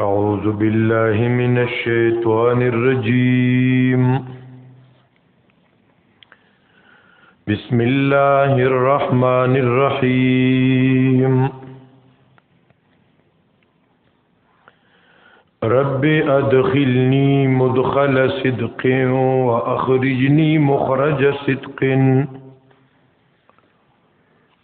أعوذ بالله من الشيطان الرجيم بسم الله الرحمن الرحيم رب أدخلني مدخل صدق وأخرجني مخرج صدق وأخرجني مخرج صدق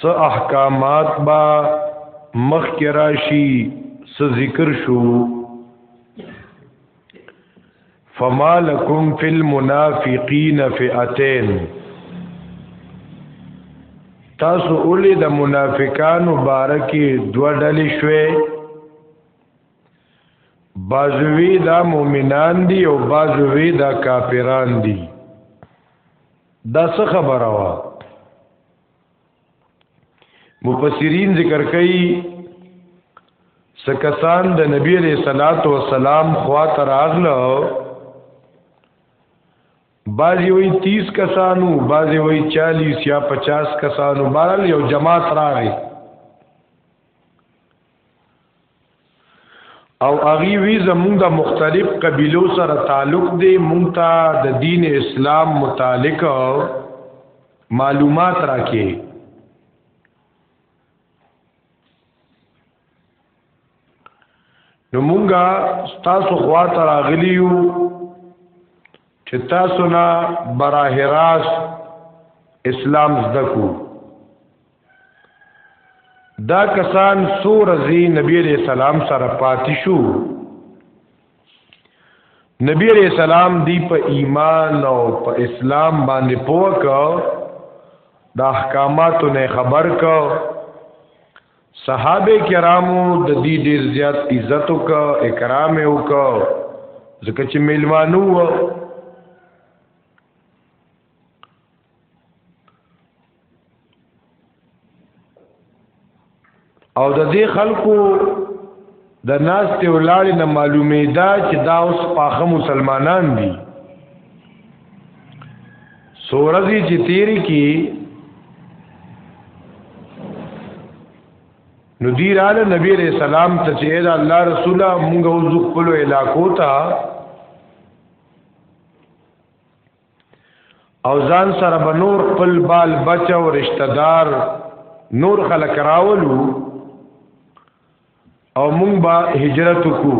س احکامات با مخ کې راشي س ذکر شو فما لكم في المنافقين فئتين تاسو اولی د منافقانو بارکی دو ډلې شوي بازوی دا مؤمنان دي او بازوی دا کافران دي دا څه خبره وه مفسرین ذکر کوي سکسان د نبی علیہ الصلات والسلام خوا تر اغله بازی وی 30 کسانو بازی وی 40 یا 50 کسانو بارل یو جماعت راغی او اغي وی زمونږ د مختلف قبيلو سره تعلق دی مونږ ته د دین اسلام متعلق معلومات راکې نو مونږه تاسو خوا ته راغلی یو چې تاسو نه براه راست اسلام زده کوو دا کسان سو رضی نبی علیہ السلام سره پاتې شو نبی علیہ السلام دی په ایمان او په اسلام باندې پوه کا د احکاماتو نه خبر کا صحابه کرامو د دې ډیر زیات عزت او کا اکرام او کا ځکه چې میلمانو او د دې خلکو د ناس ته ولاړ نه معلومه ده چې دا اوس پاخه مسلمانان دي سورزي چې تیری کی نو دی رااله نبی علیہ السلام ته چې دا الله رسوله مونږ اوس خپل علاقو ته او ځان سره به نور خپل بال بچ او رشتہ دار نور خلک راولو او مونږ به هجرت کو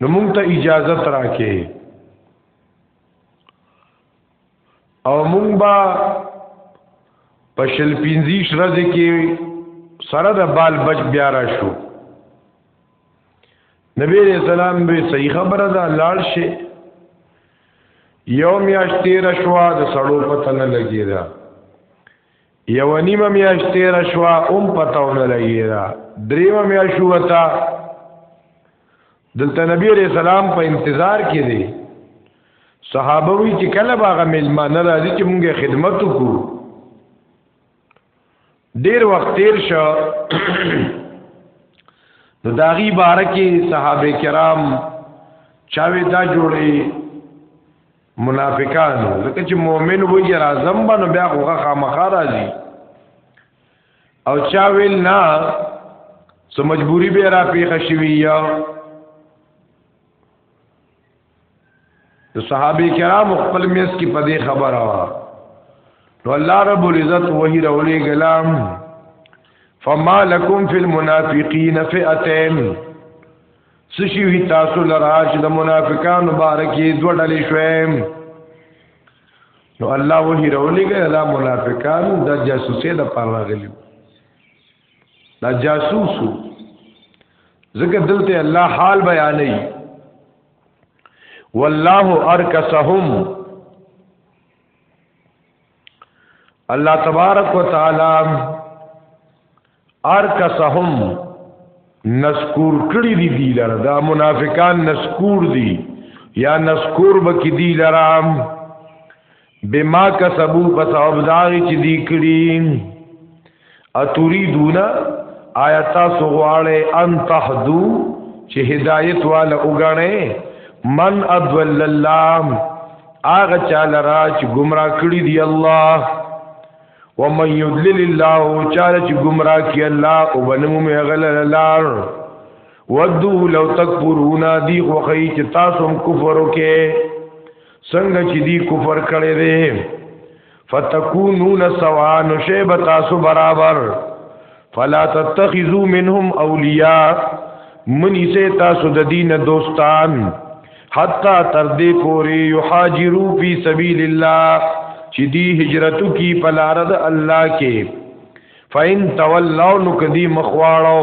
نو مونږ ته اجازه راکې او مونږ به په شل پنځیش ورځې کې سره د بال بچ بیا را شو نبی علیہ السلام به صحیح خبره ده لاړ شي یو میاش تیر شوا د سړو پته نه لګی دا یو نیمه میاش تیر شوا هم پته نه لګی دا دریمه میاش وتا دلته نبی علیہ السلام په انتظار کې دی صحابه وی چې کله باغه ملمانه راځي چې مونږه خدمت وکړو ډیر وخت تیر شو نو داغي بارکی صحابه کرام چاوي دا جوړي منافقان لکه چې مؤمن وي راځم باندې بیا هغه خامخا راځي او چا ویل نه سو مجبوری به را پیښه شوی یا د صحابه کرام خپل میس کې په دې خبره وا نو الله رب العزت وحی راولې غلام فما لكم في المنافقين فئتين سشي وی تاسو لرا چې د منافقانو بارکه دوه ډلې شوي نو الله وحی راولې غلا منافقان د جاسوسي د پاره غلي دا جاسوس ذکر دلته الله حال بیانې والله ارکسهم الله تبارک وتعالى ارکسهم نسکور کړی دی دی لره دا منافقان نسکور دی یا نسکور بکی دی لره بما کسبو په سبب داغي چې دی کړی اتريدون آیا تاسو غواړئ ان تهدو چې هدایت والا وګڼئ من ادول الله اغه چاله را چې گمراه کړی دی الله ومن يضلل الله چاله چې گمراه کی الله او بنمو می غلل لار ودو لو تکبرون دی خوخی چې تاسو هم کفر وکئ څنګه چې دی کفر کړي دي فتكونون سواء نشيب تاسو برابر فلا تتخذوا منهم اولیاء منی سے تاسو د دین دوستان حتا تر دې پوری یحاجروا فی سبیل الله چې دی هجرتو کی پلارد الله کې فین تولوا نو کدی مخواړو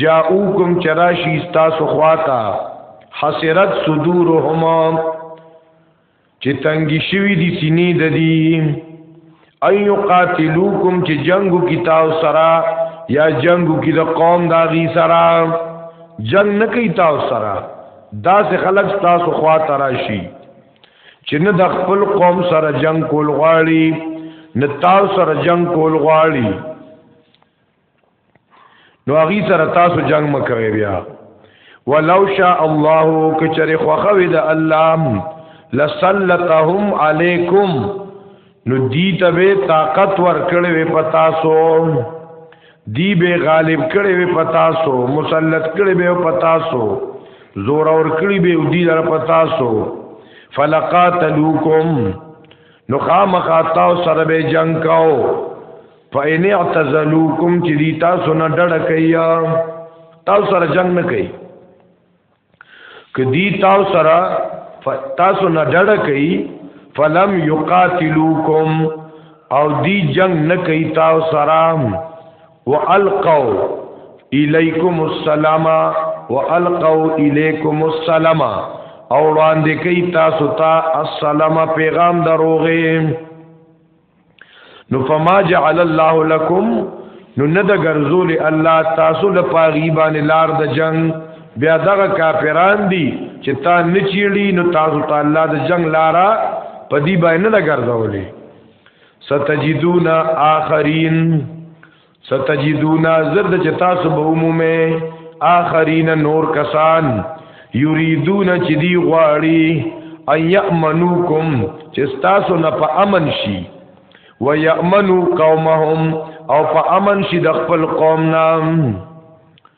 جاءوکم چراشی تاسو خواتا حسرت صدورهما چې تنګي شوی دي سینې د دې ايو قاتلوکم چې جنگو کی تاو سرا یا جنگو کی د قوم دا غي سرا جنگ نه کوي تاو سرا دا سه خلق تاسو خوا تراشي چې نه د خپل قوم سره جنگ کول غواړي نه تاسو سره جنگ کول غواړي نو هغه سره تاسو جنگ مکوي بیا ولو شاء الله کچره خوخوي د الله لسلطهم علیکم نو دی ته به طاقت ور کړې وې پتا سو دی به غالب کړې وې پتا سو مسلط کړې به پتا سو زور اور کړې به دی در پتا سو فلقاتلوکم نو خامخا تاو سره به جنگ کاو فإن اعتزلوکم چې دی تاسو نه ډډه کوي تاسو سره جنگ نه کوي کدی تاسو سره تاسو نه ډډه کوي فلم یقاتلوکم او دی جنگ نه کوي تاسو سره والقوا الیکم السلام والقوا الیکم السلام او وړاندې کوي تاسو ته السلام پیغام دروغه نو فما جعل الله لكم نو نه د ګرځول الله تاسو له پاغي باندې لار د جنگ بیا دغه کافران دي چې تا نه چیړي نو تاسو ته الله د جنگ لارا په دې باندې نه ګرځولې ستجدون آخرین ستجدونا زرد چې تاسو به عمومه آخرین نور کسان یریدون چې دی غواړي ايامنوکم چې تاسو نه په امن شي و یامنو قومهم او په امن شي د خپل قوم نام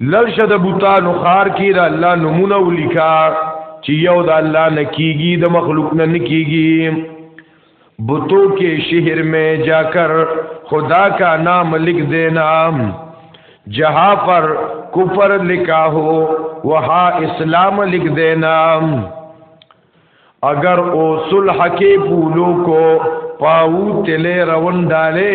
لړشه د بوتانو خار کې د الله نمونه ولیکا چې یو د الله نه کیږي د مخلوق نه نکیږي بتو کې شهر میں جا کر خدا کا نام لکھ دینا جہاں پر کفر لکھا ہو وہاں اسلام لکھ دینا اگر او صلح کے پھولوں کو پاؤ تلے رون ڈالے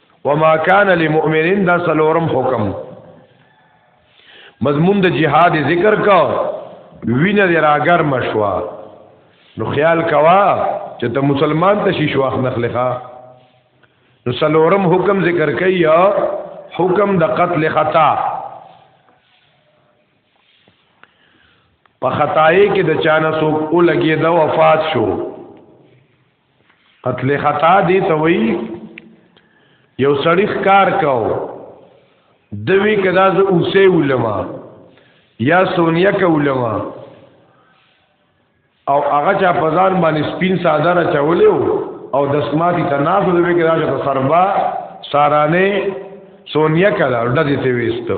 وما كان للمؤمنين دا سلورم حکم مضمون د جهاد ذکر کا وینه د راګر مشوا نو خیال کوا چې ته مسلمان ته شیش واخ نخلخه نو سلورم حکم ذکر کوي حکم د قتل خطا په خطای کې د چانه سوک او لګي د وفات شو قتل خطا دی ته وی یو سړی ښکار کاو دوی کدا ز اوسه علماء یا سونیا ک علماء او هغه چا پزان باندې سپین ساده را چولیو او دسماتی تناس دوی کدا چې سربا سارانه سونیا کلا ډدې ته وېستو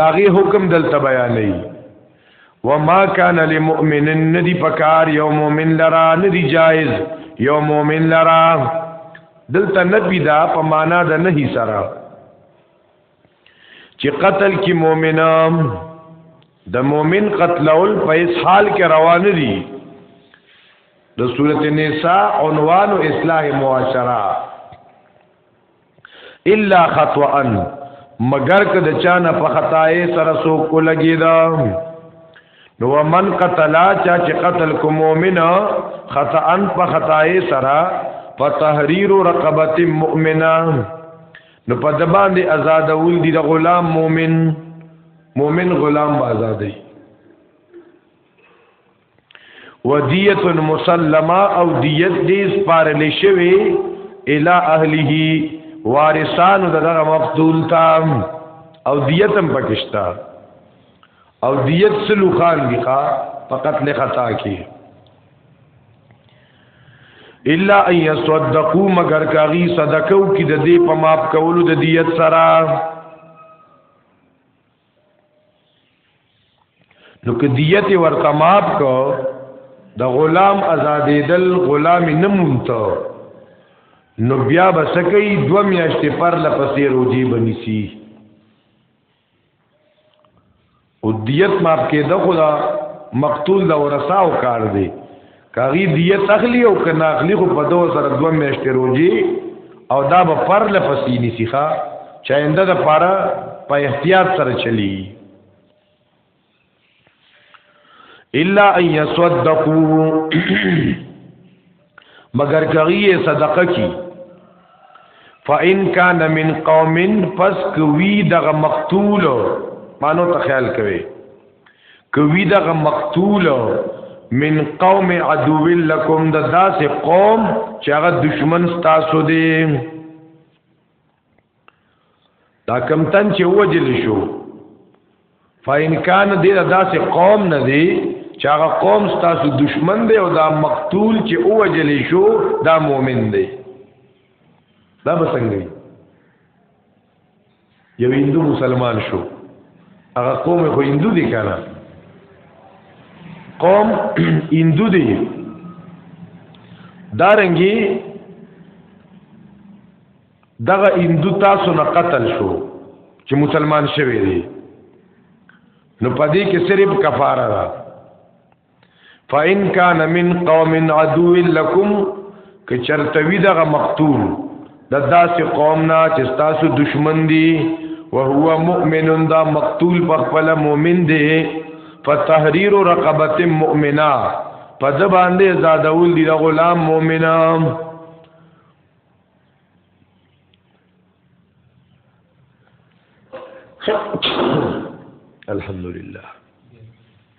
داغي حکم دلته بیانې وما كان لمؤمن ندی پکار یو مؤمن لرا ندی جائز یو مؤمن لرا دلته نبی دا په معنا د نهي سره چې قتل کی مؤمنام د مؤمن قتلول په اس حال کې روان دي د سورته نساء عنوان اصلاح معاشره الا خطوا مگر که د چانه په خطای سره سو کو لګی دا نو من قتلا چا چې قتل کو مؤمن خطا ان په خطای سره په تحریر رقبت مؤمنه نو په د باندې آزاد ول دي د غلام مؤمن مؤمن غلام آزادې ودیت مسلمه او دیت دې سپارل شوی الی اهله وارثان دغه مقتول تام او دیتم پکشتا او دیت سلو خان دی ښا په قتل خطا کې الا ان يصدقوا مگر کاغي صدقو کې د دې په ماپ کولو د دیت سره نو که دیت ورته مات کو د غلام آزادېدل غلام نه مونته نو بیا بسکی دو میاشتې پر لپسې روجي بنسی او دیت ماف کېده خدا مقتول د ورثاو کار دی کاغی دیت اخلی او کنا اخلی خو په دوه سره دوه میاشتې روزي او دا به پر لپسې نسیخه چا انده د پاره په احتیاط سره چلی الا ان يصدقوا مگر کغی صدقه کی فان کان من قوم پس کوی دغه مقتول مانو ته خیال کوي کوي دغه مقتول من قوم عدو لکم د داسې قوم چې هغه دشمن ستاسو دی دا کم تن چې وجل شو فاین کان دې د داسې قوم نه دی چې هغه قوم ستاسو دشمن دی او دا مقتول چې وجل شو دا مؤمن دی دا به څنګه یو هندو مسلمان شو هغه قوم خو هندو دي کنه قوم هندو دي دارنګي دغه هندو تاسو نه قتل شو چې مسلمان شوی دی نو پدې کې صرف کفاره ده فإن كان من قوم عدو لكم کچرتوی دغه مقتول د داسې قوم نه چې تاسو دشمن دي او هو مؤمن دا مقتول په خپل مؤمن دی فتحرير رقبه مؤمنه په د باندې زادول دي د غلام مؤمنه الحمدلله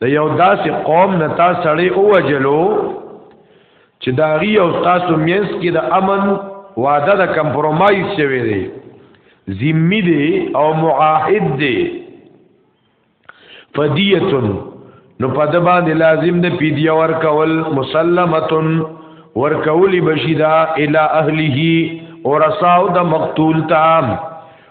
د یو داسې قوم نه تا سړی او وجلو چې دا غي او تاسو مینس کې د امن وعده د کمپرمایز شوی دی ذمي دی او معاهد دی فدیتن نو په د باندې لازم د پیډیا ورکول مسلمتن ورکول بشیدا الی اهله ورساو د مقتول تام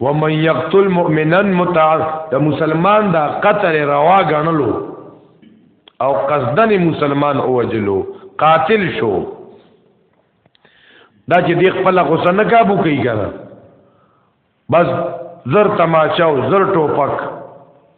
ومن یقتل مؤمنا متعد د مسلمان دا قتل روا غنلو او قصدن مسلمان اوجلو قاتل شو دا چې دی خپل غوسه نه کابو کوي کنه بس زر تماشا او زر ټوپک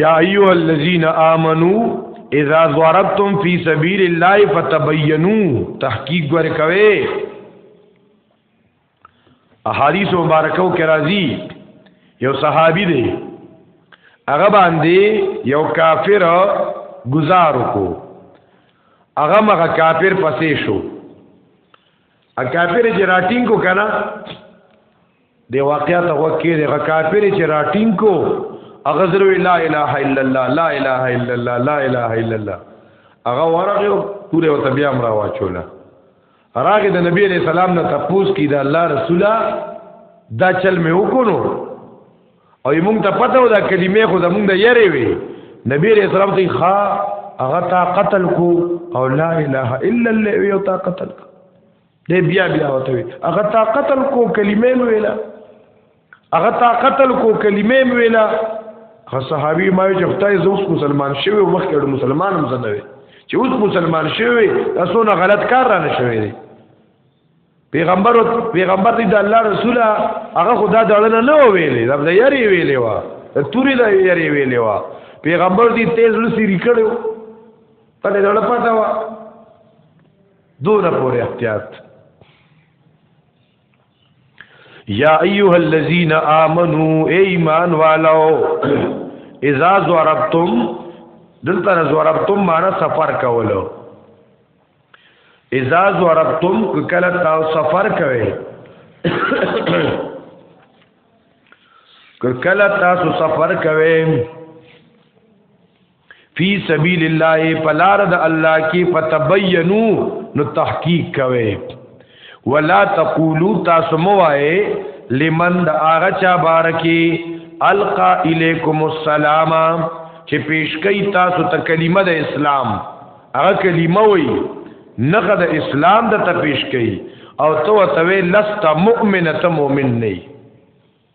یا ایو الذین آمنو اذا ضربتم فی سبیل الله فتبینو تحقیق ورکوي احادیث مبارکو کې راځي یو صحابي دی هغه باندې یو کافر گزار کو هغه مغه کافر پسې شو ا کافر جراتین کو کنه دی واقعیا ته وکی دی کافر چې راټینګ کو هغه زر لا اله الا الله لا اله الا الله لا اله الا الله هغه ورغه پوره او تبیا امر واچولا راغه د نبی علیہ السلام نه تپوس کی دا الله رسولا دا چل می وکونو او موږ ته پته و دا کلمې خو زموږ د یری وی نبی علیہ السلام ته ښا هغه تا قتل کو او لا اله الا الله یو تا قتل کو دی بیا بیا وته وي هغه تا قتل کو کلمې مې ویلا هغه تا قتل کو کلمې مې ویلا هغه صحابي ما چې خدای زوس مسلمان شوی او مخکې ډېر مسلمان هم زنه وي چې اوس مسلمان شوی تاسو نه غلط کار را نه شوی دی پیغمبر پیغمبر دی د الله رسول هغه خدا دړنه نه ویلې دا د یاري ویلې وا د توري د یاري ویلې وا پیغمبر دی تیز لسی ریکړو په دې ډول پتا وا دونه پورې احتیاط یا ایها الذین آمنو ایمان والو اذا ضربتم دلته ضربتم معنی سفر کولو اذا ضربتم کله تاسو سفر کوئ کله تاسو سفر کوئ فی سبیل الله پلار د الله کې فتبینو نو تحقیق کوي ولا تقولو تاسو موای لمن د هغه چا بارکی القا الیکم السلام چې پیش کوي تاسو ته کلمه د اسلام هغه کلمه وي نغه د اسلام د ته پیش کوي او تو ته لست مؤمنه مؤمن نه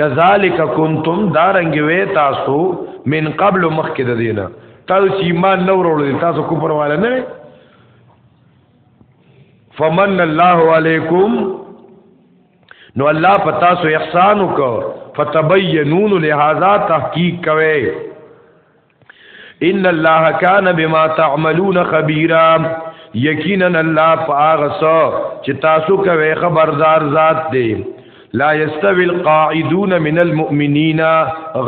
کذالک کنتم دارنګ وې تاسو من قبل مخکې د دینه تاسو چې ایمان نه وروړل تاسو کوپر والا نه فمن الله علیکم نو الله پتا سو احسان وکړ فتبینون لهذا تحقیق کوي ان الله کان بما تعملون خبيرا یقینا الله پاغه سو چې تاسو کوي خبردار ذات دی لا یستوی القاعدون من المؤمنین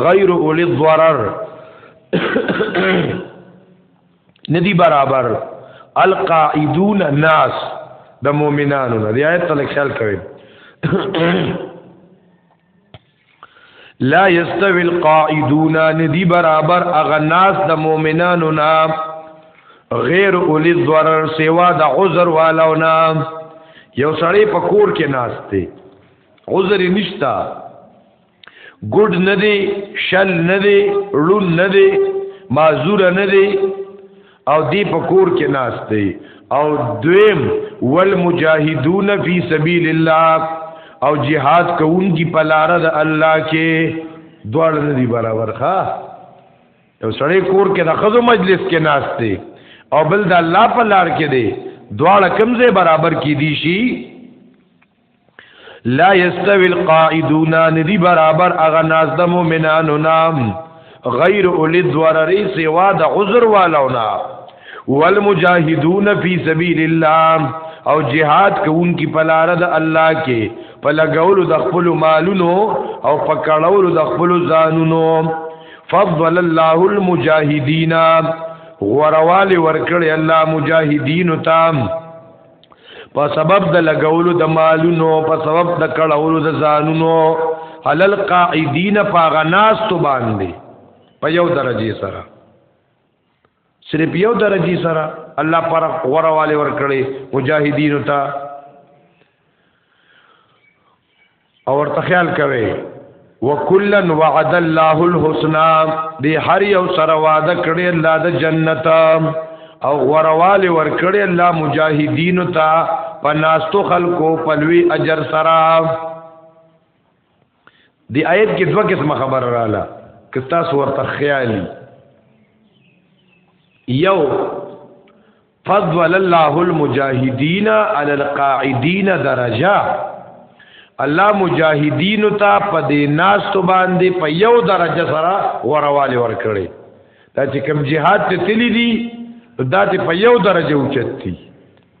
غیر اولی الضرر ندی برابر القاعدون الناس د مؤمنانو نه دی آیت تلک خیال کوي لا یستوی القائدون ندی برابر اغناس د مؤمنانو نا غیر اولی ضرر سوا د عذر والو نا یو سړی په کور کې ناشته عذر نشتا ګډ نه دی شل نه دی ړون نه دی معذور نه دی او دی په کور کې ناس دی او دویم والمجاهدون فی سبیل الله او جهاد کوونکی په لار د الله کې دوړ نه دی برابر ښا یو سړی کور کې د خزو مجلس کې ناس دی او بل د الله په لار کې دی دواړه کمزې برابر کې دي شي لا یستوی القاعدون ندی برابر اغا ناس د مؤمنانو نام غیر اولی ضرری سوا د عذر والونا والمجاهدون فی سبیل الله او جهاد کوونکی په لار د الله کې په لګولو د خپل مالونو او په کړولو د خپل ځانونو فضل الله المجاهدین غوروالی ورکړی الله مجاهدین تام په سبب د لګولو د مالونو په سبب د کړهولو د ځانونو حلل قاعدین په غناس تو باندې په یو درجه سره صرف یو درجه سره الله پر غورواله ور کړی مجاهدین ته او ورته خیال کوي وکلن وعد الله الحسنا دی هر یو سره وعده کړی الله د جنت او غرواله ور کړی الله مجاهدین ته پناستو خلکو پلوی اجر سره دی آیت کې دوه قسمه خبر رااله کتا سو ورته خیالي یو فضل الله المجاهدین علی القاعدین درجه الله مجاهدین ته په دې ناس تو باندې په یو درجه سره ورواله ور کړی دا چې کوم jihad ته تللی دي دا ته په یو درجه اوچت دي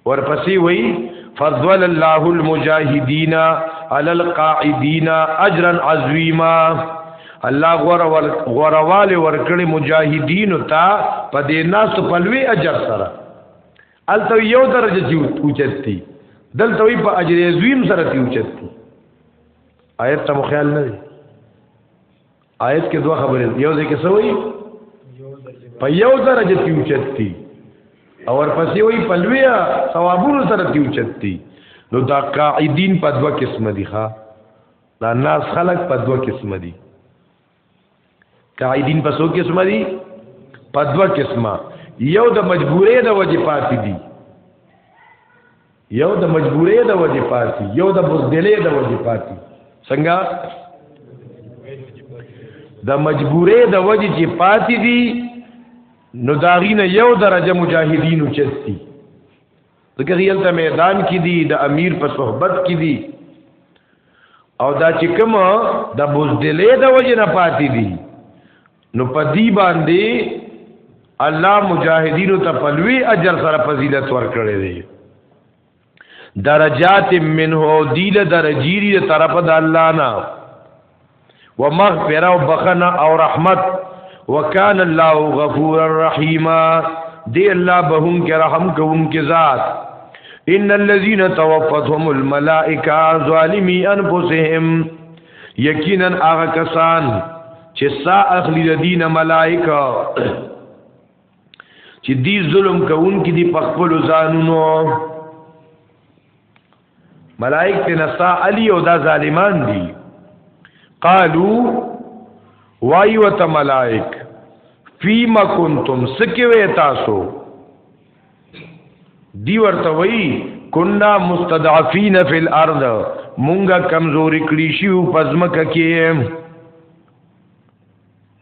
ورپسې وای فضل الله المجاهدین علی القاعدین اجرا عظیما الله غره ور غرواله ورکړي مجاهدین ته په دې ناس په لوی اجر سره الته یو درجه چې اوچتي دلته په اجر عظیم سره تی اوچتي آیت ته مخیال نه دی آیت کې دوه خبرې یو ځکه څه وایي په یو درجه تی اوچتي او ورپسې وایي په لوی ثوابونو سره تی اوچتي نو دا قاعدین په دوه قسم دي ښا دا ناس خلق په دوه قسمه دي قاعدین په څو قسمه دي په دوه قسمه یو د مجبورې د وجې پاتې دي یو د مجبورې د وجې پاتې یو د بزدلې د وجې پاتې څنګه د مجبورې د وجې چې پاتې دي نو داغینه یو درجه مجاهدینو چستی ځکه یل ته میدان کې دي د امیر په صحبت کې دي او دا چې کوم د بوزدلې د وجه نه پاتې دي نو په دې باندې الله مجاهدینو ته پلوي اجر سره فضیلت ورکړي دي درجات منه او دیله درجیری طرف د الله نه ومغفره او بخنه او رحمت وکال الله غفور الرحیم دی الله بهون کې رحم کوون کې ذات ان الذين توفتهم الملائکه ظالمی انفسهم یقینا هغه کسان چې سا اخلي د دین ملائکه چې دی ظلم کوون کې دی په خپل ځانونو ملائک ته نسا علی او دا ظالمان دي قالو وای وت ملائک فیما کنتم سکوي تاسو دی ورته وای کنا مستضعفین فی الارض مونږه کمزوري کړی شو پزمک کې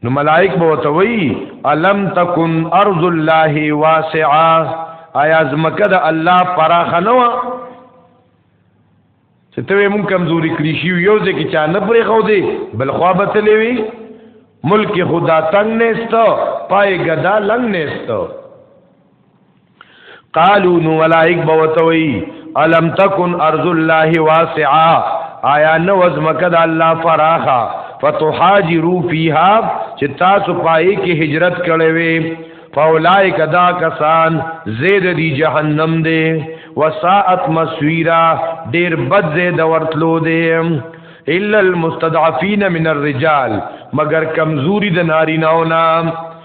نو ملائک به وتوي الم تکن ارض الله واسعه آیا زمکه د الله پراخه نه و چې ته مون کمزوري کړی شي یو ځکه چا نه پرې خو دی بل خو به تلې وي ملک خدا تنگ نهسته پای ګدا لنګ نهسته قالو نو ملائک بوتوي الم تکن ارض الله واسعا آیا نو ازمکه د الله فراخه فتحاجرو فیها چې تاسو پای کې هجرت کړې وي فاولائک دا کسان زید دی جهنم دی وساعت مسویرا ډیر بد زید ورتلو دی الا المستضعفین من الرجال مگر کمزوری د ناریناو نام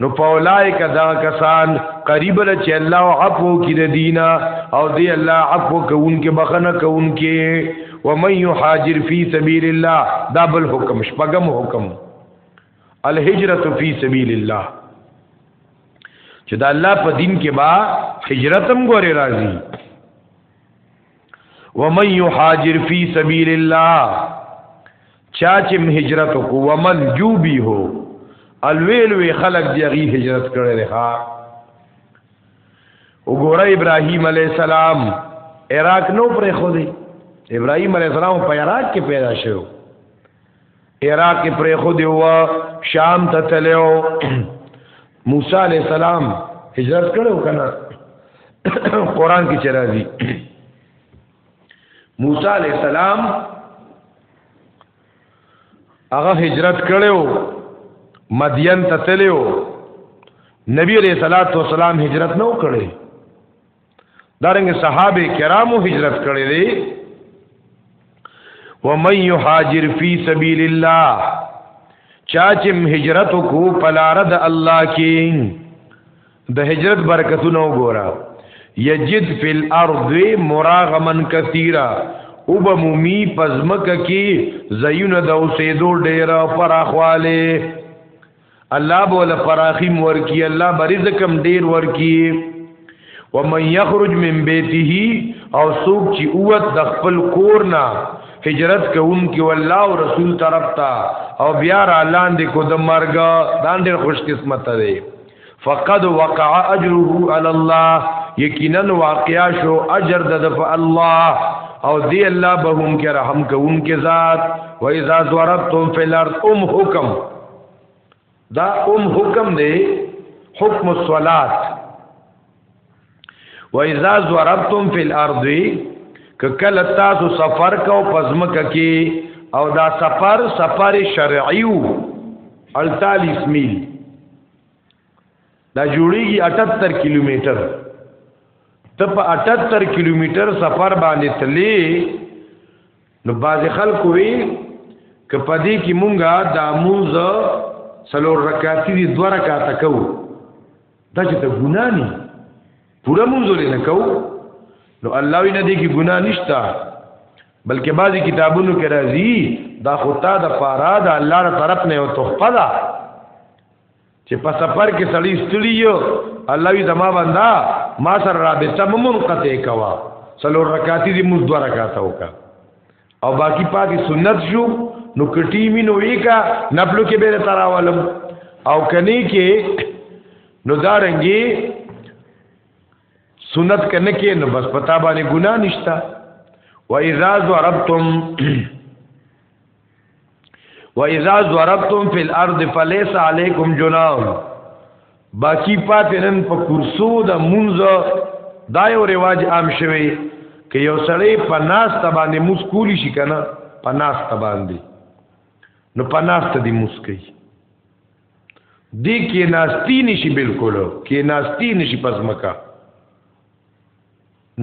نو پولای کدا کسان قریب له چې الله عفو کې د دینا او دی الله عفو کوون کې بخنه کوون کې و من یحاجر فی سبیل الله دا بل حکم شپغم حکم الهجرت فی سبیل الله چې دا الله په دین کې با هجرتم ګوري راځي ومن يحاجر في سبيل الله چا چې هجرت کو ومن جوبي هو الویل وی خلق دی غي هجرت کړي ها وګوره ابراهيم عليه السلام عراق نو پرې خو دی ابراهيم عليه السلام په عراق کې پیدا شوی عراق پرې خو دی و شام ته تلو موسی علی السلام هجرت کړو کنه قران کې چرایي موسی علی السلام هغه هجرت کړو مدین ته تلو نبی علیہ الصلوۃ والسلام هجرت نو کړی دارنګ صحابه کرامو هجرت کړی دی و من یهاجر فی سبیل الله چا چې هجرت کو پلار د الله کې د هجرت برکتونه وګوره یجد فی الارض مراغما کثیرا او به مومی پزمک کی زیون د اوسېدو ډیر فراخواله الله بوله فراخیم ورکی الله برزکم ډیر ورکی ومن یخرج من بیته او سوق چې اوت د خپل کور نه هجرت کوونکی والله او رسول طرف ته او بیا را لاندې کو د مرګ دا ډېر خوش قسمت دی فقد وقع اجره على الله یقینا واقعا شو اجر د په الله او دی الله به هم کې رحم کوون کې ذات و اذا ضربتم في الارض ام حکم دا ام حکم دی حکم الصلات و اذا ضربتم في الارض ککل تاسو سفر کو پزمک کې او دا سفر سفر شرعیو 48 میل دا جوړیږي 78 کیلومتر ته په 78 کیلومتر سفر باندې تلې نو باز خلکو وی ک پدې کې مونږه د مونږ سلور رکعاتې دي دوه رکعات کو دا چې ته ګنا نه پوره مونږ لري نه کو نو الله وی نه دې کې ګنا نشتا بلکې بعضی کتابونو کې راځي دا خطا د فاراد الله تر طرف نه او تحفه ده چې په سفر کې سړی ستړي یو الله وی زما بندا ما سره رابطه منقطع کوا څلور رکعاتې دې موږ دوه رکعات وکا او باقی پاتې سنت شو نو کټی می نو ویکا نپلو کې به تراولم او کني کې نو دارنګي سنت کنه کې نو بس پتا باندې ګنا نشتا و اذا ضربتم و اذا ضربتم فی الارض فليس علیکم جناح باقی پاتې نن په کرسو د منځ دا یو رواج عام شوی که یو سړی په ناس ته باندې مسکولی شي کنه په ناس ته باندې نو په ناس ته دی مسکی دی کې ناستی نشي بالکل کې ناستی نشي پزمکا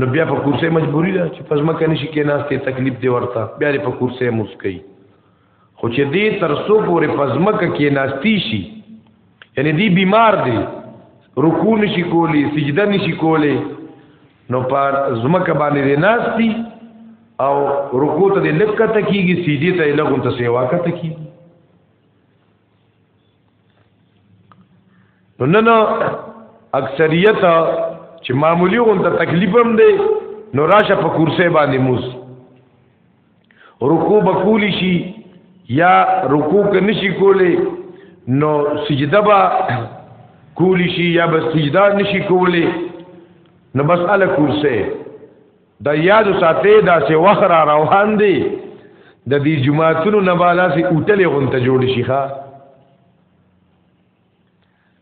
نو بیا په کورسه مجبوری ده چې پزمکا نشي کې ناسته تکلیف دی ورته بیا په کورسه مسکی خو چې دی تر سو پورې پزمکا کې ناستی شي یعنی دی بیمار دی رکوع نشي کولی سجده نشي کولی نو پر زمکه باندې ناستی او رکوع ته لکه تکیږي سجده ته لګون ته سیوا کته کیږي نن اکثریت چې معمولی غونډه تکلیف هم دی نو راشه په کرسي باندې موس رکوع بکولی شي یا رکوع کې نشي کولی نو سجده با کولی شي یا بس سجده نشي کولی نو بس ال کرسي د یاد ساتي داسې وخت را روان دی د دې جماعتونو نه بالا سي اوټلې غونته جوړ شي ښا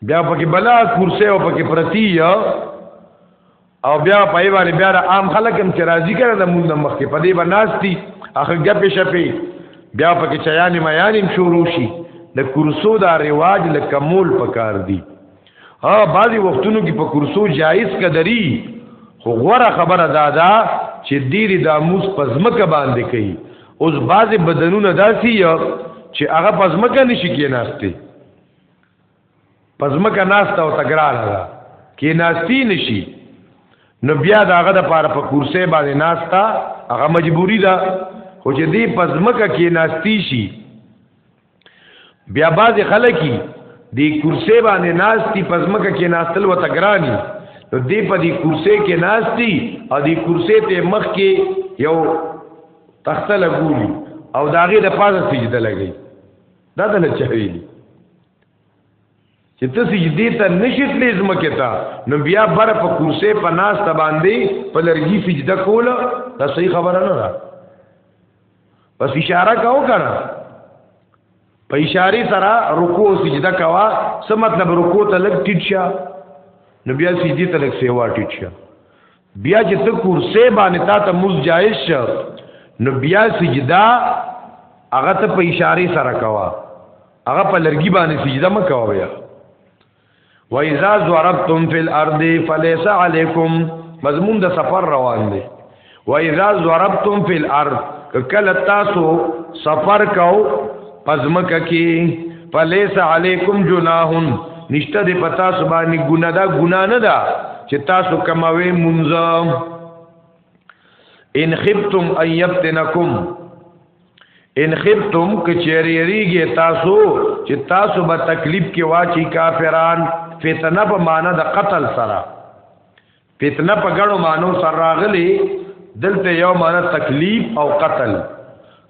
بیا پکې بلا کرسي او پکې پرتی او بیا په ای باندې بیا عام خلک هم چې راضي کړه د مونږ مخ کې په دې بناستي اخر ګپې شپې بیا پکې چيانې میانې شروع شي د کرسو دا رواج لکمول پکار دی ها بعضی وختونو کې په کرسو جایز کدري خو غوره خبره دا ده چې دیری دا موس پزمکه باندې کوي اوس بعضی بدنونه داسي چې هغه پزمکه نشي کېناسته پزمکه ناسته او تګرانه ده کېناستی نشي نو بیا دا هغه د پاره په کرسي باندې ناستا هغه مجبوری ده خو چې دی پزمکه کېناستی شي بیا باز خلکی دی کرسی باندې ناشتی پزمکه کې ناستل وته ګرانی نو دی په دی کرسی کې ناشتی او دی کرسی ته مخ کې یو تخته لګولی او داغه د پازه سجده لګی دا د لچویلی چې ته سجدی ته نشیت لیزم کتا نو بیا بر په کرسی په ناست باندې په لرګي سجده کوله دا صحیح خبره نه ده پس اشاره کاو کنه په اشاره سره رکوع او سجده کوا څه مطلب رکوع ته لګ ټیټ شه نو بیا سجده ته لګ سیوا ټیټ شه بیا چې ته کرسي باندې تا ته مز جایز شه نو بیا سجده هغه ته په اشاره سره کوا هغه په لرګي باندې سجده مکوا بیا و اذا ضربتم فی الارض فلیس علیکم مضمون د سفر روان دی و اذا ضربتم فی الارض کله تاسو سفر کو پزمک کی فلیس علیکم جناح نشته د پتا سبانی ګنا دا ګنا نه دا چې تاسو کموي منظم ان خبتم ان یفتنکم ان خفتم کچری ریږي تاسو چې تاسو به تکلیف کې واچي کافران فتنه په معنا د قتل سره فتنه په ګڼو مانو سره راغلي دلته یو معنا تکلیف او قتل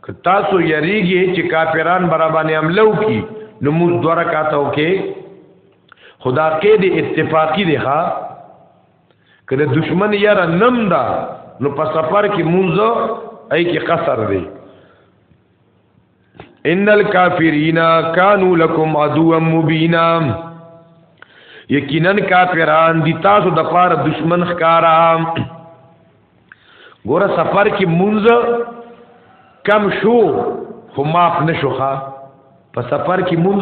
که تاسو یریږي چې کافران برابرنه عملو کی نو موږ دوه رکعاتو کې خدا کې د اتفاقی دی ها کله دشمن یاره نم دا نو په سفر کې مونږ ای کې قصر دی ان الکافرین کانوا لکم عدوا مبینا یقینا کافران دي تاسو د پاره دشمن ښکارا ګوره سفر کې مونږ کم شو خو ماف نشوخه په سفر کې مونږ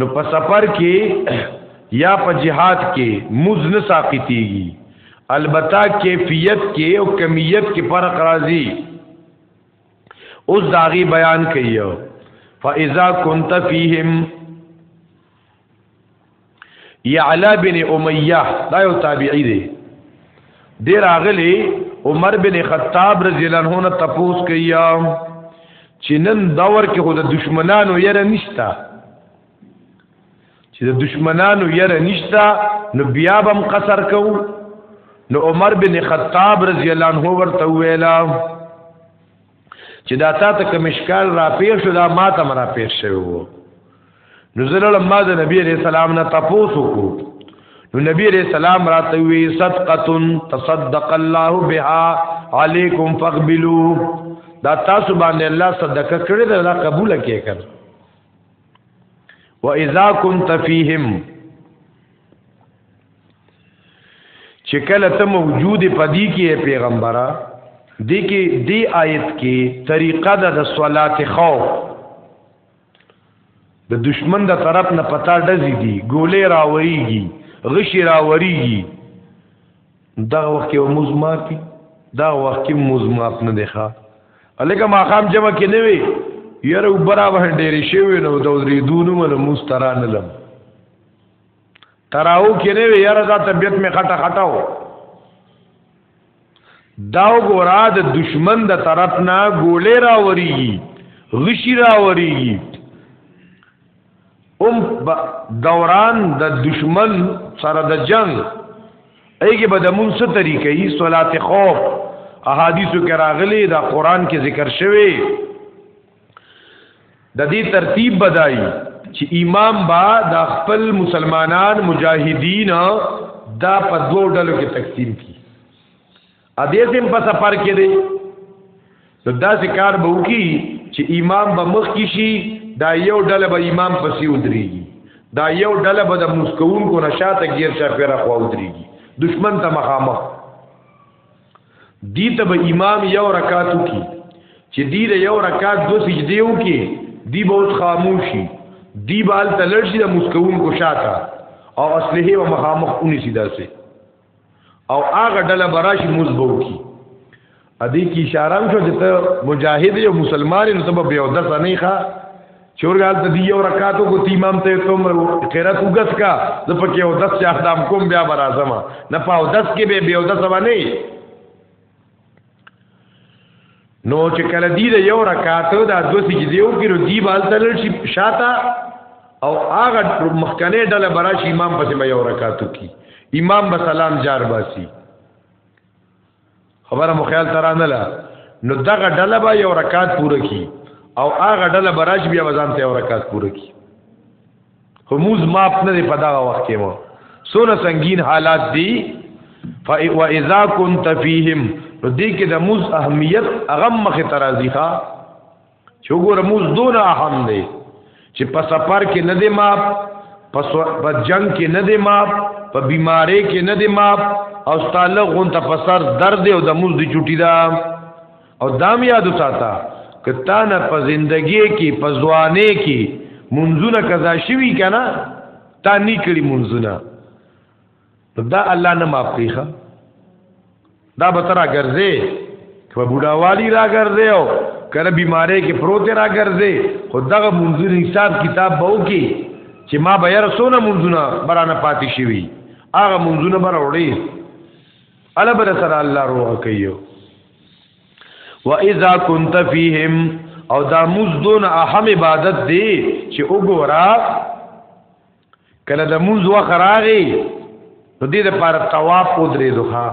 نو په سفر کې یا په جهاد کې موز نه ساقطيږي البته کیفیت کې او کمیت کې فرق راځي اوس داغي بیان کوي فاذا كنت فيهم يعلى بن اميه دا یو تابعی دی دی راغلی عمر بن خطاب رضی الله عنه نه تپوس کیا چې نن دور کې خو د دشمنانو یره نشتا چې د دشمنانو یره نشتا نو بیا بم قصر کو نو عمر بن خطاب رضی الله عنه ورته ویلا چې دا تا ته کوم اشکال را پیښ شو دا ما ته مرا پیښ شوی وو نو زلل ما د نبی عليه السلام نه تاسو کو نو نبی عليه السلام را ته وی صدقه تصدق الله بها عليكم فقبلوا دا تاسو باندې الله صدقه کړی دا قبول کړئ کړ واذا كنت فيهم چې کله ته موجود پدی کې پیغمبره دې کې دې آیت کې طریقه ده د صلات خوف د دشمن د طرف نه پتا ډزې دي ګولې راوړيږي غشي راوړيږي دا وخت یو مزمات دا وخت کې مزمات نه دی ښه الکه ما خام جمع کې نه وي یره وبرا وه ډېرې شوی نو د ورې دونو مل مستران لم تراو کې نه وی یاره دا طبیعت می خټه خټاو دا ګورا د دشمن د طرف نه ګولې را وریږي غشي را وریږي ام دوران د دشمن سره د جنگ ایګه به د مونږ څه طریقې ای صلات خوف احادیثو کې راغلي دا قران کې ذکر شوی د دې ترتیب بدای چې امام با د خپل مسلمانان مجاهدین دا په دوو ډلو کې تقسیم کی ا دې سم په سفر کې دی نو دا ذکر به وکي چې امام به مخ کې شي دا یو ډله به امام پسې ودرېږي دا یو ډله به د مسکون کو نشاته غیر شافره خو ودرېږي دشمن ته مخامخ دی ته به امام یو رکعاتو کی چې دی له یو رکعات دو سجدي وکي دی به اوس خاموشي دی به ال تلشي د مسکون کو شاته او اصله و مخامخ اونې سیدا سي او هغه ډله براشي مزبو کی ادي کی اشاره شو چې ته مجاهد یو مسلمان نو سبب یو د سنیخه چورګال ته دی یو رکعاتو کو تی امام ته تم قرات وګس کا د پکې او دس چا خدام کوم بیا بر اعظم نه پاو دس کې به بیا دس باندې نو چې کله دی د یو رکعاتو د دوه سجدي او کې دی بال تل شي شاته او هغه مخکنه ډله براشي امام پسې یو رکعاتو کی امام به سلام جار باسي خبره مو خیال ترانه لا نو دغه ډله به یو رکعت پوره کی او هغه ډله براش بیا وزن ته یو رکعت پوره کی هموز ماپ نه دی په دغه وخت کې مو سونه سنگین حالات دی فاذا اذا كنت فيهم نو دې کې د موز اهمیت اغم مخ ترازی ښا چې وګوره موږ دون اهم دی چې په سفر کې نه دی ماپ په جنگ کې نه دی ماپ په بیماری کې نه دی ماپ او ستاله غون ته پسر درد او د موږ دی چټی دا او دام یاد وساته کتا نه په زندګی کې په ځواني کې منځونه قضا شوی کنه تا نکړي منځونه دا الله نه معاف کوي ښا دا به ترا ګرځي کبه بډاوالی را ګرځي او کله بیماری کې پروت را ګرځي خو دغه منظور حساب کتاب به وکي چې ما به یې رسونه منځونه برانه پاتې شي هغه منځونه بر وړي الا بر سره الله روح کوي واذا كنت فيهم او دا مزدون اهم عبادت دی چې وګورا کله د مونږ وخت راغی نو دې د پاره طواف ودرې دوه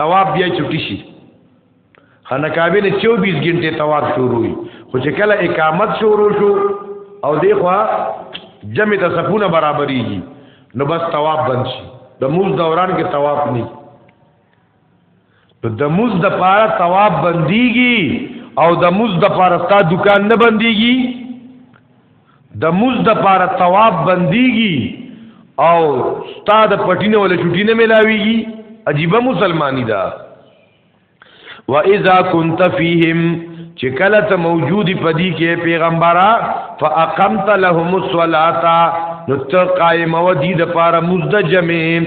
طواف بیا چټی شي خانه کعبه نه 24 غنټه طواف شروع وي خو چې کله اقامت شروع شو او دې خوا جمع ته سپونه برابرېږي نو بس طواف بند شي د مونږ دوران کې طواف نه د موز د پاره ثواب بنديږي او د موز د پاره ستا دکان نه بنديږي د موز د پاره ثواب بنديږي او ستا د پټینه ولا چټی نه ملاويږي عجیب مسلمانی دا واذا كنت فيهم چې کله ته موجودی پدی کې پیغمبره فاقمت لهم الصلاه نو ته قائم و دي د پاره مزدجمه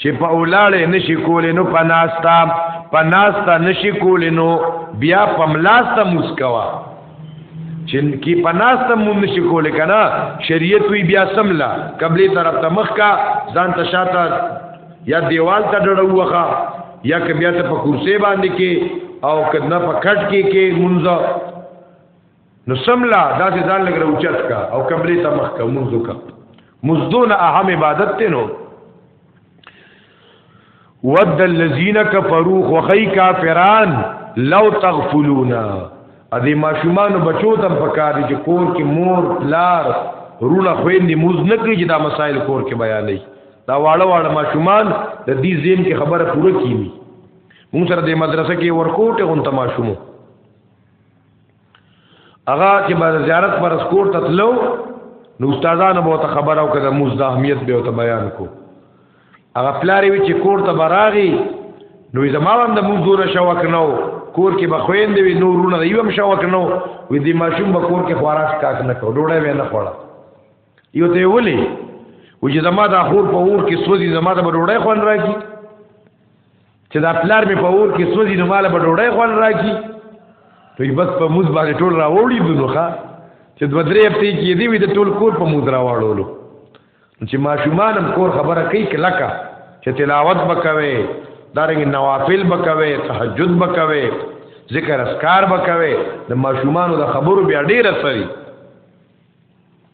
چې په ولاړې نشي کولې نو په ناستا په ناستا نشي کولې نو بیا په ملاستا مسکوا چې کی په ناستا مو نشي کولې کنه شریعت وی بیا سملا قبلي طرف ته مخ کا ځان ته شاته یا دیوال ته ډړوخه یا که بیا ته په کرسي باندې کې او کدنه په کټ کې کې منځه نو سملا دا چې ځان لګره اوچت کا او قبله ته مخ کا منځو کا مزدون اهم عبادت ته نو ود الذين كفروا وخي كافران لو تغفلون ا دې ماشومان بچو تم پکاري چې کور کې مور لار رونه خويندې موز نه کړی چې دا مسائل کور کې بیانې دا واړه واړه ماشومان د دې زین کې خبره پوره کیږي موږ سره د مدرسې کې ورکوټه غونته ماشومو هغه چې بر زیارت پر اسکور ته تلو نو استادانو به ته خبرو کړه موږ د اهمیت به ته بیان کو هغه پلاری وی چې کور ته براغي نو زما هم د موږ دوره شوق نو کور کې بخوین دی نورونه دی هم شوق نو وې دې ماشوم به کور کې خوراک کاک نه کو ډوړې وې نه خوړه یو ته ولي و چې زما د خور په اور کې سوځي زما د ډوړې خوان راکی چې دا پلار مې په اور کې سوځي نو مال به ډوډۍ خوان راکی دوی بس په موز باندې ټول راوړي دنوخه چې دوه درې هفته کې دی وي د ټول کور په موز راوړلو چې ماشومان هم کور خبره کوي کلکه چې تلاوت وکوي دارنګ نوافل وکوي تهجد وکوي ذکر اسکار وکوي د ماشومان د خبرو بیا ډیر سری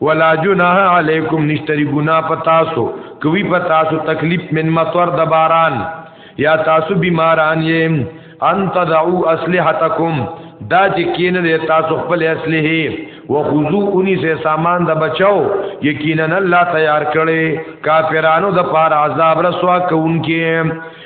ولا جناح علیکم نشتری گنا پتاسو کوي پتاسو تکلیف من مطر د باران یا تاسو بیماران یې ان تدعو اسلحتکم دا چې کین له تاسو خپل اسلحه وخذو اني سه سامان د بچاو یقینا الله تیار کړي کافرانو د پار عذاب رسوا کوونکې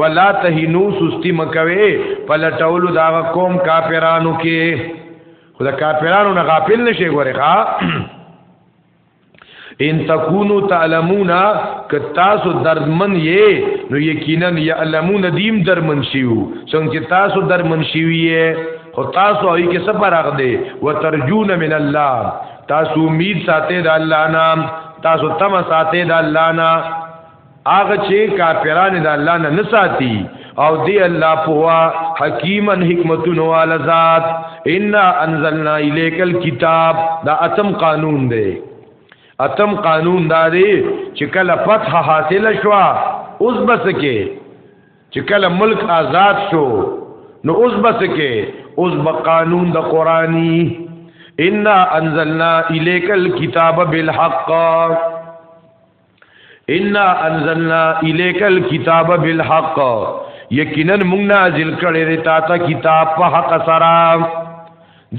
ولا تهینو سستی مکوي پلټولو دا قوم کافرانو کې خدا کافرانو نه غافل نشي ګوره ښا ان تکونو تعلمون کتاسو دردمن یې نو یقینا یعلمون دیم درمن شیو څنګه تاسو درمن شیوی یې خو تاسو هی کې څه فرق دی وترجون من الله تاسو امید ساته د الله نام تاسو تم ساته د الله نام هغه چې کافرانو د الله نه نساتی او دی الله پوا حکیما حکمتون والا ذات ان انزلنا الیک الكتاب دا اتم قانون دی اتم قانون دا دی چې کله فتح حاصل شوا اوس بس کې چې کله ملک آزاد شو نو اوس بس کې اوس به قانون د قرآنی ان انزلنا الیک الكتاب بالحق ان انزلنا الیک الكتاب بالحق یقینا موږ نازل کړی دی تا ته کتاب په حق سره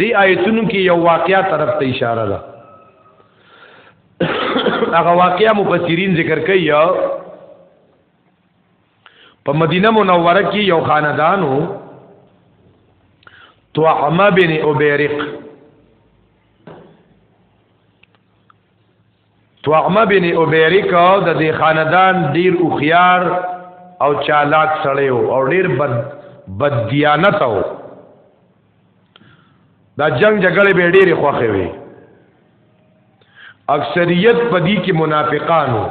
دی آیتونو کې یو واقعیا طرف ته اشاره ده هغه واقعیا مفسرین ذکر کوي په مدینه منوره کې یو خاندانو توحما بن اوبیرق توعمه بن اوبیرک او د دې خاندان ډیر اوخيار او چالاک سړی او ډیر بد بد دیانت او دا جنگ جګړه به ډیره خوخه وي اکثریت پدی کې منافقانو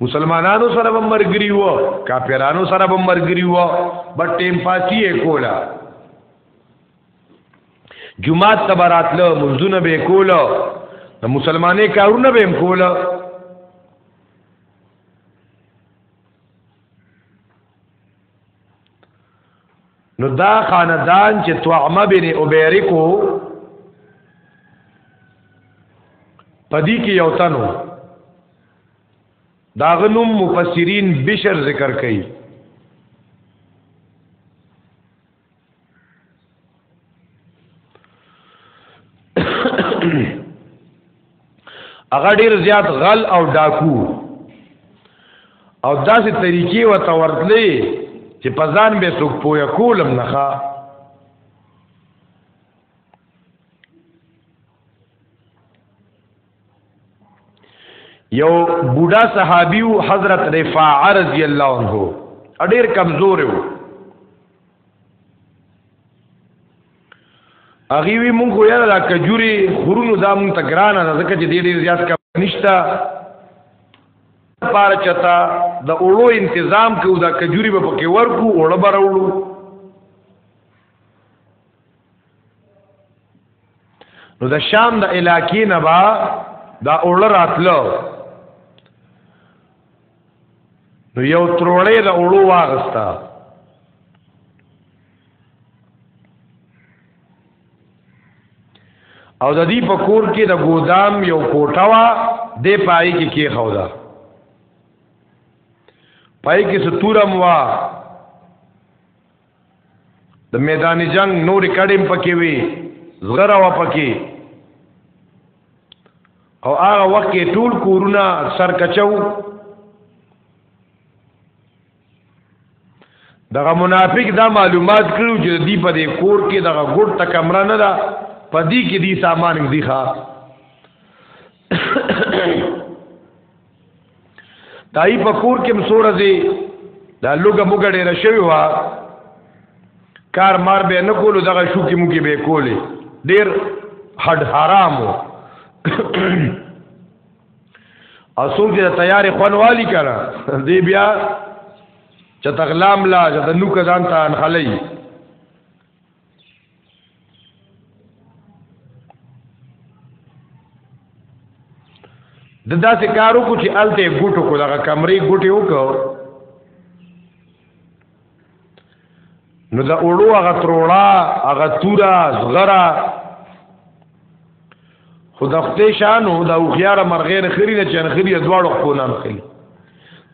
مسلمانانو سره به مرګري وو کافرانو سره به مرګري وو بټ ټیم پاسی کولا جمعه ته براتله منځونه به کوله د مسلمانې کارونه به هم کوله نو دا خاندان چې توعمه بن اوبیرکو پدی کې یو تنو داغنم مفسرین بشر ذکر کړي هغه ډیر زیات غل او ډاکو او داسې طریقې وته ورتلې چې په ځان به څوک پوهه کولم نه ښه یو بوډا صحابي حضرت رفاعه رضی الله عنه اډیر کمزور وو اغي وی مونږ خو یاره دا کجوري خورونو دا مونږ ته ګران نه ځکه چې ډیر زیات کم نشتا پار چتا د اوړو تنظیم کو دا کجوري به پکې ورکو اوړه برولو نو د شام د علاقې نه با دا اوړه راتلو نو یو تروړې د اوړو واغستا او د دې په کور کې د ګودام یو کوټه وا د پای کې کې خودا پای کې ستورم وا د میدان جنگ نور کډیم پکې وی زغره و پکې او هغه وخت کې ټول کورونه سر کچو دغه منافق دا معلومات کړو چې دی په دې کور کې دغه ګډ ته کمره نه ده په دې کې دی سامان دی ښا دای په کور کې مسور ځي دا لوګه موګه ډېر شوی و کار مار به نه کولو دغه شو کې موګه به کولې ډېر حد حرام او څوک چې تیارې خونوالي کړه دی بیا چې تغلام لا چې نو کزان ته انخلې د داسې کارو کو چې الته ګټو کو دغه کمرې ګټي وکړو نو دا اړو هغه تروړه هغه تورا زغرا خو د خدای شانو د اوخيار مرغې نه خري نه چن خري دواړو خو نه خري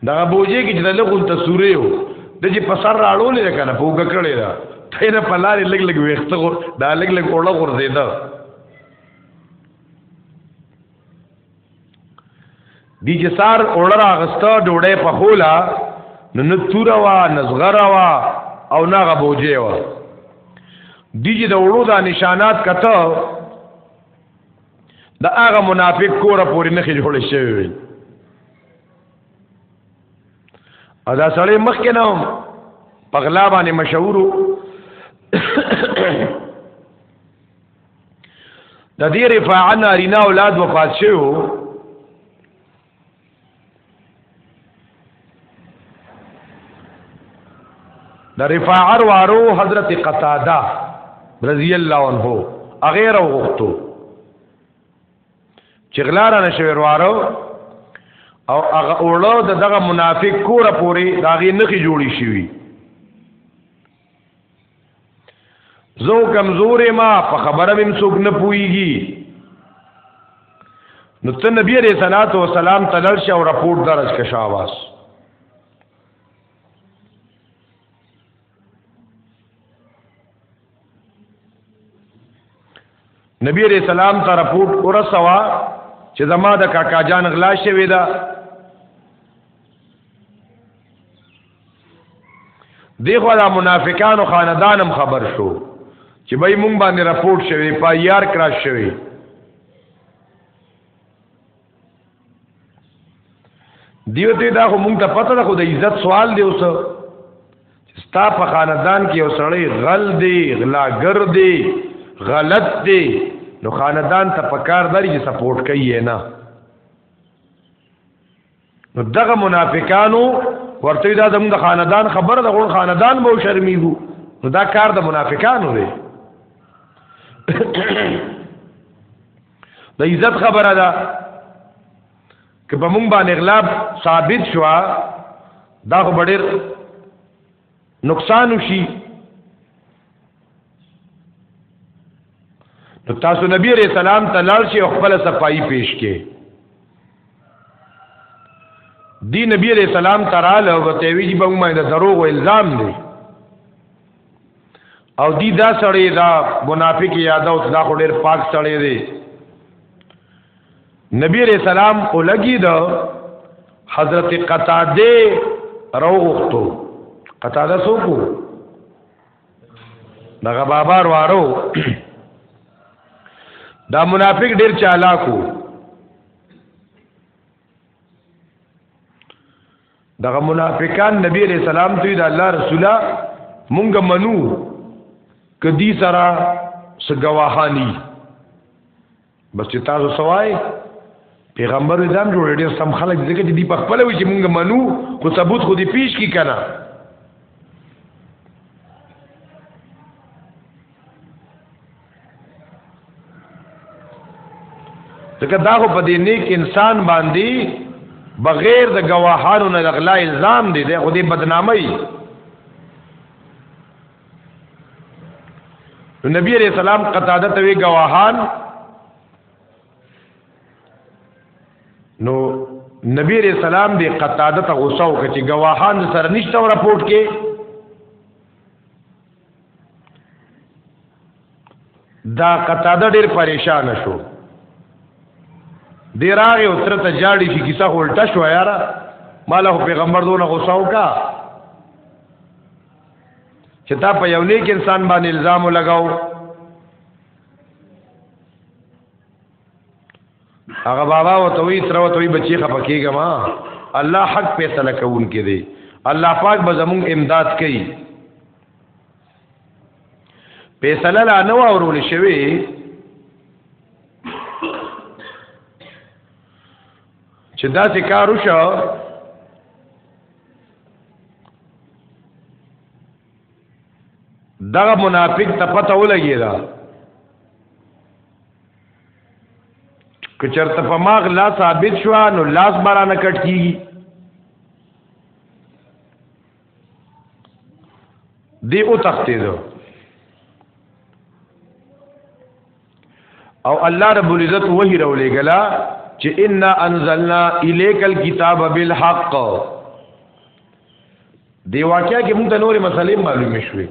دا بوجي کې چې د لغون تصویر یو د چې په سر راړولې ده کنه په وګ کړې ده تیر په لارې لګ لګ وېخته غور دا لګ لګ اوړه غور زیده دی چې سار اوړه راغسته ډوډۍ په خولا نو نه توره وا نه زغره وا او نه غبوجه وا دی چې د وړو دا نشانات کته د هغه منافق کور پورې نه خې جوړ شوی وي او دا سړی مخکې نه پغلا باندې مشهورو د دې رفاعه نارینا اولاد وفات شوی وو د رفاعه وارو حضرت قتاده رضی الله عنه اغیر وغختو چغلار نه شوی وارو او هغه اولو د دغه منافق کوره پوری داغي نخي جوړی شوی زو کمزورې ما په خبره مم څوک نه پويږي نو ته نبی عليه صلوات و سلام تلل شه او رپورت درج کې شاباس نبی عليه السلام ته رپورت ورسوا چې زما د کاکا جان غلا شوی دا دیخوا دا منافقانو خاندانم خبر شو چې بای مونږ باندې رپورټ شوی پا یار کراش شوی دیو ته دا خو مونږ ته پته ده خو د عزت سوال دی اوس ستا په خاندان کې یو سړی غل دی غلاګر دی غلط دی نو خاندان ته پکار داري چې سپورټ کوي نه نو دغه منافقانو ورته دا زموږ د خاندان خبره د غون خاندان به شرمېږو نو دا کار د منافقانو دی د عزت خبره ده که په مونږ باندې اغلاب ثابت شوا دا خو ډېر نقصان وشي نو تاسو نبی علیہ السلام ته لاړ شئ او خپل صفائی پیش کړئ دی نبی علیہ السلام تراله او ته ویږي به موږ باندې دروغ او الزام دی او دی دا سړی دا منافق یاد او دا خو ډیر پاک سړی دی نبی علیہ السلام اولګي د حضرت قتاده روغتو قتاده سوکو دغه بابا وارو دا منافق ډیر چالاکو دغه منافقان نبی علیہ السلام ته د الله رسوله مونږ منو کدی سره سګواهانی بس چې تاسو سوای پیغمبر دام جوړ ډیر سم خلک دغه چې دی په خپل وی چې مونږ منو خو ثبوت خو دی پیش کی کنه ځکه دا خو په دې نیک انسان باندې بغیر د گواهانو نه غلا الزام دی دی خو دې بدنامي نو نبی علیہ السلام قتاده ته وی گواهان نو نبی علیہ السلام دی قتاده ته غوسه وکړه چې گواهان سره نشته او رپورټ کې دا قتاده ډیر پریشان شو دی راغی او تر ته جاړي چې کیسه هولټه شو یاره ماله پیغمبر دونه غوسه وکړه چې تا په یو نیک انسان باندې الزام لګاو هغه بابا وته وی تر وته وی بچی خپه کیږه ما الله حق فیصله کوون کې دی الله پاک به زموږ امداد کوي فیصله لا نو اورول شوی چې دا څه کار وشو دغه منافق ته پته ولګی دا که چرته په ماغ لا ثابت شو نو لاس بارا نه کټ کیږي دی او تختیدو او الله رب العزت وحی رولې غلا چې ان انزلنا الیک الكتاب بالحق دی واقعیا کې موږ ته نورې مسلې معلومې شوې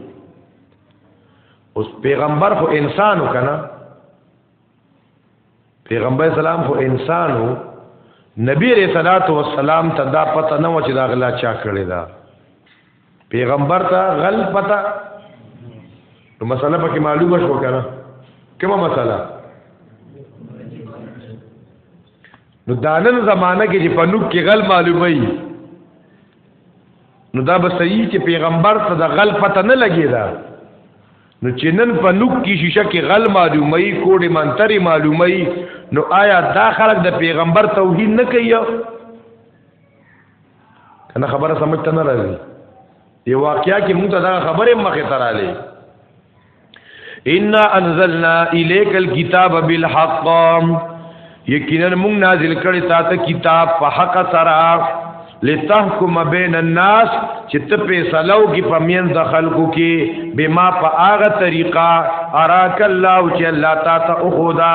اوس پیغمبر خو انسان وکنه پیغمبر اسلام خو انسان وو نبی رسول الله والسلام ته دا پته نه و چې دا غلا چا کړی دا پیغمبر ته غل پتا نو مسله پکې معلومه شو کنه کومه مسله نو دانن زمانہ کې چې پنوک کې غل معلومي نو دا به صحیح چې پیغمبر ته د غل پته نه لګی دا نو چې نن پنوک کې شیشه کې غل معلومي کوډه منتري معلومي نو آیا دا خلک د پیغمبر توهین نه کوي کنه خبره سمجھ ته نه راځي یو واقعیا کې موږ ته دا خبره مخه تراله ان انزلنا الیک الكتاب بالحق یقینا موږ نازل کړی تا ته کتاب په حق سره لتحکم بین الناس چې ته فیصلو کې په مین د خلکو کې بما په هغه طریقه اراک الله چې الله تا ته خدا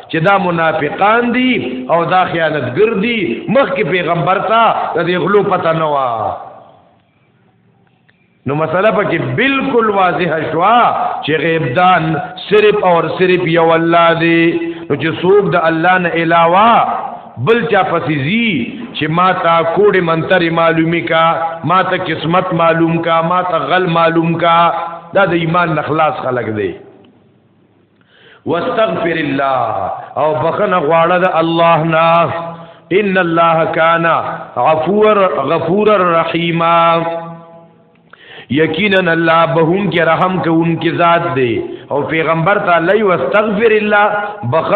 چې دا منافقان دي او دا خیانتګر دي مخکې پیغمبر ته د دې غلو پته نه و نو مسله پکې بالکل واضح شوا چې غیب دان صرف او صرف یو الله دی نو چې څوک د الله نه علاوه بل چا پسې زی چې ما تا کوډې منتري معلومی کا ما ته قسمت معلوم کا ما ته غل معلوم کا دا د ایمان نخلاص خلق دی واستغفر الله او بخنه غواړه د الله نه ان الله کان غفور غفور الرحیم یقینا الله بهون کې رحم کوونکی ذات دی او پیغمبر تعالی واستغفر الله بخنه